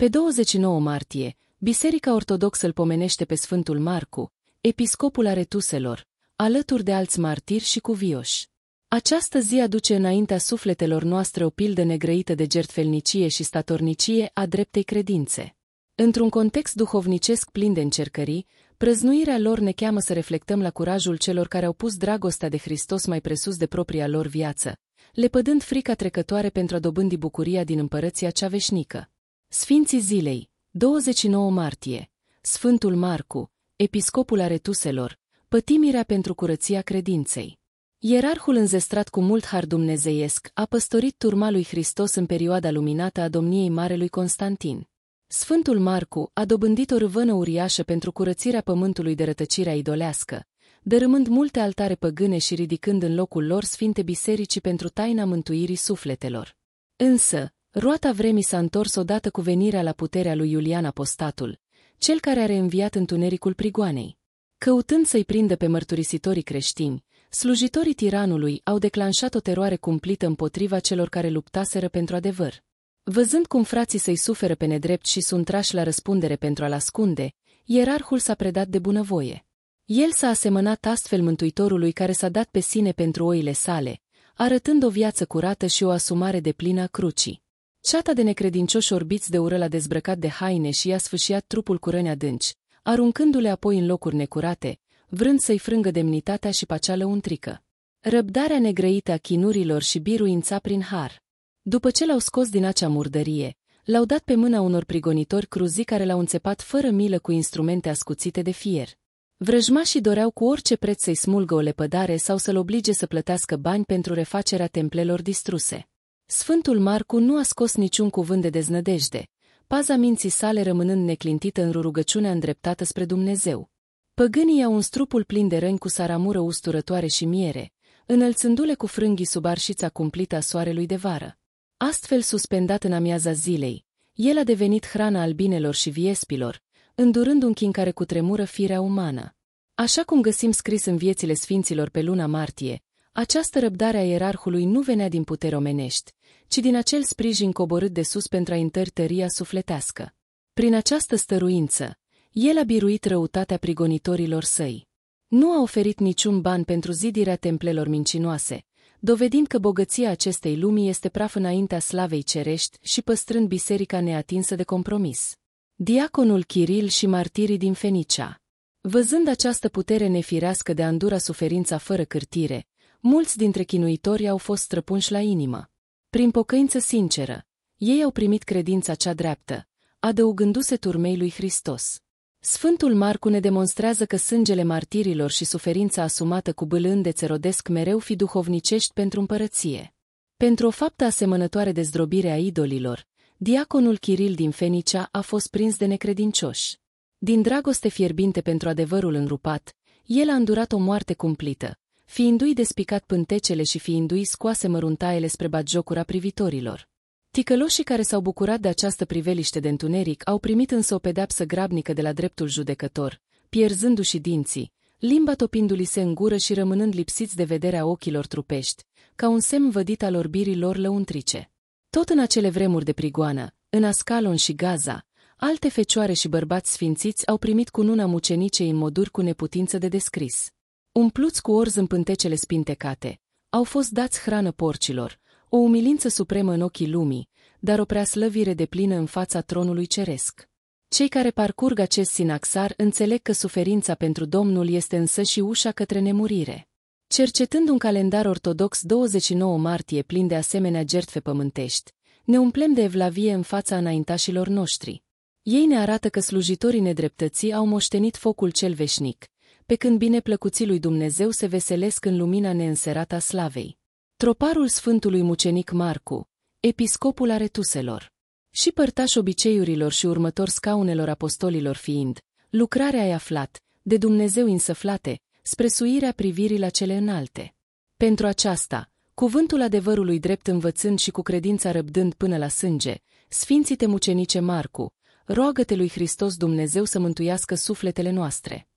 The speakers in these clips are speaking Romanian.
Pe 29 martie, Biserica Ortodoxă îl pomenește pe Sfântul Marcu, episcopul aretuselor, alături de alți martiri și cuvioși. Această zi aduce înaintea sufletelor noastre o pildă negrăită de gertfelnicie și statornicie a dreptei credințe. Într-un context duhovnicesc plin de încercării, prăznuirea lor ne cheamă să reflectăm la curajul celor care au pus dragostea de Hristos mai presus de propria lor viață, lepădând frica trecătoare pentru a dobândi bucuria din împărăția cea veșnică. Sfinții zilei, 29 martie, Sfântul Marcu, episcopul aretuselor, pătimirea pentru curăția credinței. Ierarhul înzestrat cu mult har dumnezeiesc a păstorit turma lui Hristos în perioada luminată a domniei Marelui Constantin. Sfântul Marcu a dobândit o râvână uriașă pentru curățirea pământului de rătăcirea idolească, dărâmând multe altare păgâne și ridicând în locul lor sfinte bisericii pentru taina mântuirii sufletelor. Însă, roata vremii s-a întors odată cu venirea la puterea lui Iulian Apostatul, cel care a reînviat întunericul prigoanei. Căutând să-i prindă pe mărturisitorii creștini, slujitorii tiranului au declanșat o teroare cumplită împotriva celor care luptaseră pentru adevăr. Văzând cum frații să-i suferă pe nedrept și sunt trași la răspundere pentru a-l ascunde, ierarhul s-a predat de bunăvoie. El s-a asemănat astfel mântuitorului care s-a dat pe sine pentru oile sale, arătând o viață curată și o asumare de plină a crucii. Ceata de necredincioși orbiți de ură l-a dezbrăcat de haine și i-a sfâșiat trupul cu răni adânci, aruncându-le apoi în locuri necurate, vrând să-i frângă demnitatea și pacea lăuntrică. Răbdarea negrăită a chinurilor și biruința prin har. După ce l-au scos din acea murdărie, l-au dat pe mâna unor prigonitori cruzi care l-au înțepat fără milă cu instrumente ascuțite de fier. Vrăjmașii doreau cu orice preț să-i smulgă o lepădare sau să-l oblige să plătească bani pentru refacerea templelor distruse. Sfântul Marcu nu a scos niciun cuvânt de deznădejde, paza minții sale rămânând neclintită în rugăciunea îndreptată spre Dumnezeu. Păgânii au un strupul plin de răni cu saramură usturătoare și miere, înălțându-le cu frânghii sub arșița cumplită a soarelui de vară. Astfel suspendat în amiaza zilei, el a devenit hrana albinelor și viespilor, îndurând un chin care cutremură firea umană. Așa cum găsim scris în viețile sfinților pe luna martie, această răbdare a ierarhului nu venea din puteri omenești, ci din acel sprijin coborât de sus pentru a întări tăria sufletească. Prin această stăruință, el a biruit răutatea prigonitorilor săi. Nu a oferit niciun ban pentru zidirea templelor mincinoase, dovedind că bogăția acestei lumii este praf înaintea slavei cerești și păstrând biserica neatinsă de compromis. Diaconul Chiril și martirii din Fenicea Văzând această putere nefirească de a îndura suferința fără cârtire, mulți dintre chinuitori au fost străpunși la inimă. Prin pocăință sinceră, ei au primit credința cea dreaptă, adăugându-se turmei lui Hristos. Sfântul Marcu ne demonstrează că sângele martirilor și suferința asumată cu bâlândețe rodesc mereu fi duhovnicești pentru împărăție. Pentru o faptă asemănătoare de zdrobire a idolilor, diaconul Chiril din Fenicea a fost prins de necredincioși. Din dragoste fierbinte pentru adevărul înrupat, el a îndurat o moarte cumplită, fiindu-i despicat pântecele și fiindu-i scoase măruntaiele spre batjocura privitorilor. Ticăloșii care s-au bucurat de această priveliște de întuneric au primit însă o pedapsă grabnică de la dreptul judecător, pierzându-și dinții, limba topindu-li se în gură și rămânând lipsiți de vederea ochilor trupești, ca un semn vădit al orbirii lor lăuntrice. Tot în acele vremuri de prigoană, în Ascalon și Gaza, alte fecioare și bărbați sfințiți au primit cununa mucenicei în moduri cu neputință de descris. Umpluți cu orz în pântecele spintecate, au fost dați hrană porcilor, o umilință supremă în ochii lumii, dar o preaslăvire de plină în fața tronului ceresc. Cei care parcurg acest sinaxar înțeleg că suferința pentru Domnul este însă și ușa către nemurire. Cercetând un calendar ortodox 29 martie plin de asemenea jertfe pământești, ne umplem de evlavie în fața înaintașilor noștri. Ei ne arată că slujitorii nedreptății au moștenit focul cel veșnic, pe când bineplăcuții lui Dumnezeu se veselesc în lumina neînserată a slavei. Troparul Sfântului Mucenic Marcu, episcopul aretuselor, și părtaș obiceiurilor și următor scaunelor apostolilor fiind, lucrarea ai aflat, de Dumnezeu însăflate, spre suirea privirii la cele înalte. Pentru aceasta, cuvântul adevărului drept învățând și cu credința răbdând până la sânge, Sfințite Mucenice Marcu, roagă-te lui Hristos Dumnezeu să mântuiască sufletele noastre.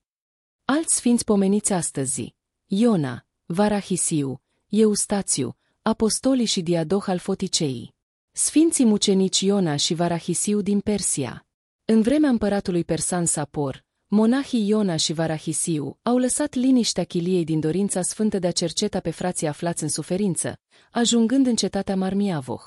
Alți sfinți pomeniți astăzi, Iona, Varahisiu, Eustațiu, apostolii și diadoh al foticeii. Sfinții mucenici Iona și Varahisiu din Persia În vremea împăratului persan Sapor, monahii Iona și Varahisiu au lăsat liniștea chiliei din dorința sfântă de a cerceta pe frații aflați în suferință, ajungând în cetatea Marmiavoh.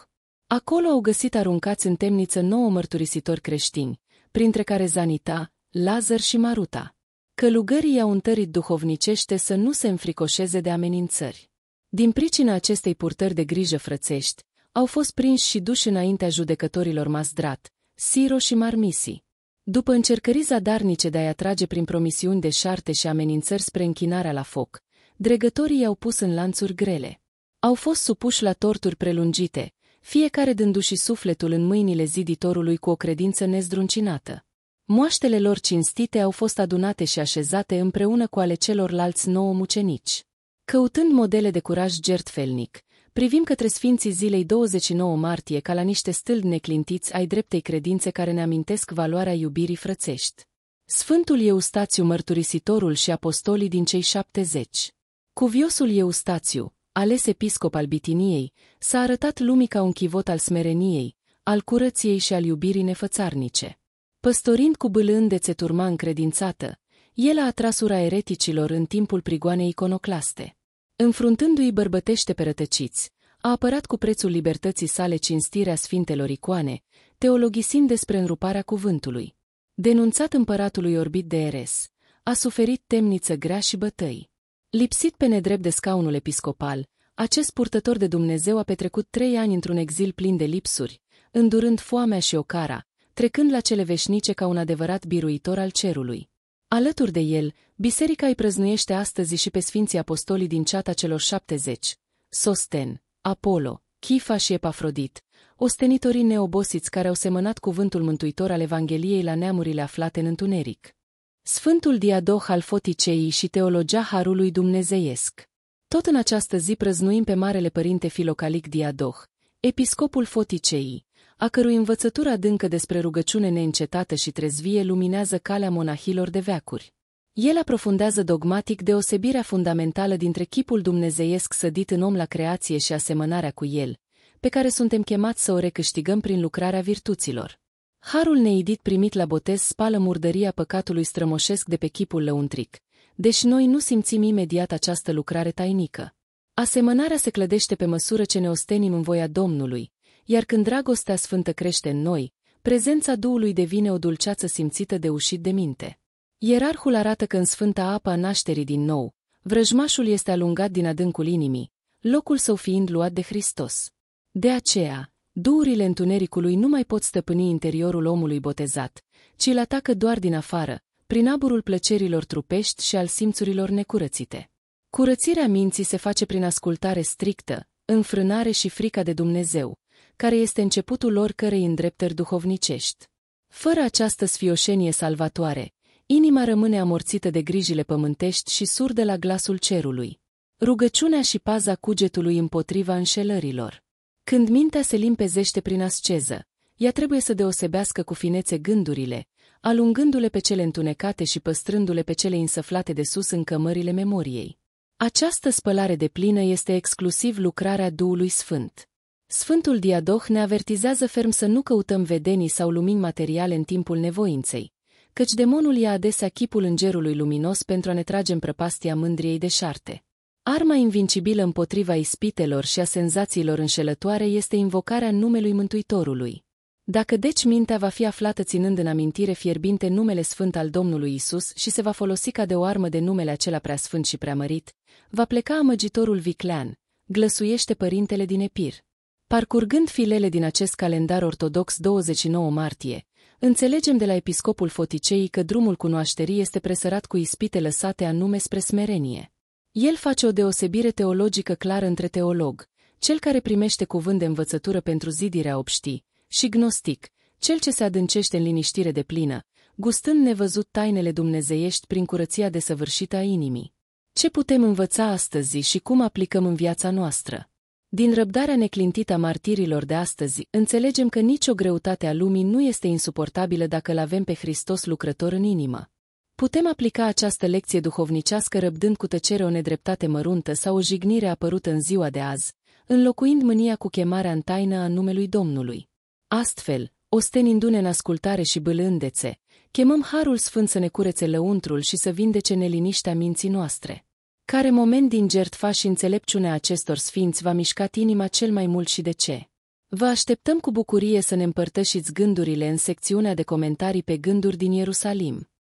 Acolo au găsit aruncați în temniță nouă mărturisitori creștini, printre care Zanita, Lazar și Maruta. Călugării i-au întărit duhovnicește să nu se înfricoșeze de amenințări. Din pricina acestei purtări de grijă frățești, au fost prinși și duși înaintea judecătorilor Mazdrat, Siro și Marmisi. După încercări zadarnice de a-i atrage prin promisiuni de șarte și amenințări spre închinarea la foc, dregătorii i-au pus în lanțuri grele. Au fost supuși la torturi prelungite, fiecare dându-și sufletul în mâinile ziditorului cu o credință nezdruncinată. Moaștele lor cinstite au fost adunate și așezate împreună cu ale celorlalți nouă mucenici. Căutând modele de curaj gertfelnic, privim către sfinții zilei 29 martie ca la niște stâlpi neclintiți ai dreptei credințe care ne amintesc valoarea iubirii frățești. Sfântul Eustațiu mărturisitorul și apostolii din cei șaptezeci. Cuviosul Eustațiu, ales episcop al Bitiniei, s-a arătat lumii ca un chivot al smereniei, al curăției și al iubirii nefățarnice. Păstorind cu bâlând de țeturma încredințată, el a atras ura ereticilor în timpul prigoanei iconoclaste. Înfruntându-i bărbătește pe rătăciți, a apărat cu prețul libertății sale cinstirea sfintelor icoane, teologisind despre înruparea cuvântului. Denunțat împăratului orbit de Eres, a suferit temniță grea și bătăi. Lipsit pe nedrept de scaunul episcopal, acest purtător de Dumnezeu a petrecut trei ani într-un exil plin de lipsuri, îndurând foamea și ocara, trecând la cele veșnice ca un adevărat biruitor al cerului. Alături de el, biserica îi prăznuiește astăzi și pe sfinții apostolii din ceata celor șaptezeci, Sosten, Apollo, Chifa și Epafrodit, ostenitorii neobosiți care au semănat cuvântul mântuitor al Evangheliei la neamurile aflate în întuneric. Sfântul Diadoh al Foticeii și teologia Harului Dumnezeiesc. Tot în această zi prăznuim pe Marele Părinte Filocalic Diadoh, episcopul Foticeii, a cărui învățătură adâncă despre rugăciune neîncetată și trezvie luminează calea monahilor de veacuri. El aprofundează dogmatic deosebirea fundamentală dintre chipul dumnezeiesc sădit în om la creație și asemănarea cu el, pe care suntem chemați să o recâștigăm prin lucrarea virtuților. Harul neidit primit la botez spală murdăria păcatului strămoșesc de pe chipul lăuntric, deși noi nu simțim imediat această lucrare tainică. Asemănarea se clădește pe măsură ce ne ostenim în voia Domnului, iar când dragostea sfântă crește în noi, prezența Duhului devine o dulceață simțită de ușit de minte. Ierarhul arată că în sfânta apa nașterii din nou, vrăjmașul este alungat din adâncul inimii, locul său fiind luat de Hristos. De aceea, duurile întunericului nu mai pot stăpâni interiorul omului botezat, ci îl atacă doar din afară, prin aburul plăcerilor trupești și al simțurilor necurățite. Curățirea minții se face prin ascultare strictă, înfrânare și frica de Dumnezeu, care este începutul oricărei îndreptări duhovnicești. Fără această sfioșenie salvatoare, inima rămâne amorțită de grijile pământești și surdă la glasul cerului. Rugăciunea și paza cugetului împotriva înșelărilor. Când mintea se limpezește prin asceză, ea trebuie să deosebească cu finețe gândurile, alungându-le pe cele întunecate și păstrându-le pe cele insăflate de sus în cămările memoriei. Această spălare de plină este exclusiv lucrarea Duhului Sfânt. Sfântul Diadoh ne avertizează ferm să nu căutăm vedenii sau lumini materiale în timpul nevoinței, căci demonul ia adesea chipul îngerului luminos pentru a ne trage în prăpastia mândriei de șarte. Arma invincibilă împotriva ispitelor și a senzațiilor înșelătoare este invocarea numelui Mântuitorului. Dacă deci mintea va fi aflată ținând în amintire fierbinte numele sfânt al Domnului Isus și se va folosi ca de o armă de numele acela preasfânt și preamărit, va pleca amăgitorul viclean, glăsuiește părintele din Epir. Parcurgând filele din acest calendar ortodox 29 martie, înțelegem de la episcopul Foticei că drumul cunoașterii este presărat cu ispite lăsate anume spre smerenie. El face o deosebire teologică clară între teolog, cel care primește cuvânt de învățătură pentru zidirea obștii, și gnostic, cel ce se adâncește în liniștire de plină, gustând nevăzut tainele dumnezeiești prin curăția desăvârșită a inimii. Ce putem învăța astăzi și cum aplicăm în viața noastră? Din răbdarea neclintită a martirilor de astăzi, înțelegem că nicio greutate a lumii nu este insuportabilă dacă îl avem pe Hristos lucrător în inimă. Putem aplica această lecție duhovnicească răbdând cu tăcere o nedreptate măruntă sau o jignire apărută în ziua de azi, înlocuind mânia cu chemarea în taină a numelui Domnului. Astfel, ostenindu-ne în ascultare și bâlândețe, chemăm Harul Sfânt să ne curețe lăuntrul și să vindece neliniștea minții noastre. Care moment din jertfa și înțelepciunea acestor sfinți v-a mișcat inima cel mai mult și de ce? Vă așteptăm cu bucurie să ne împărtășiți gândurile în secțiunea de comentarii pe gânduri din Ierusalim.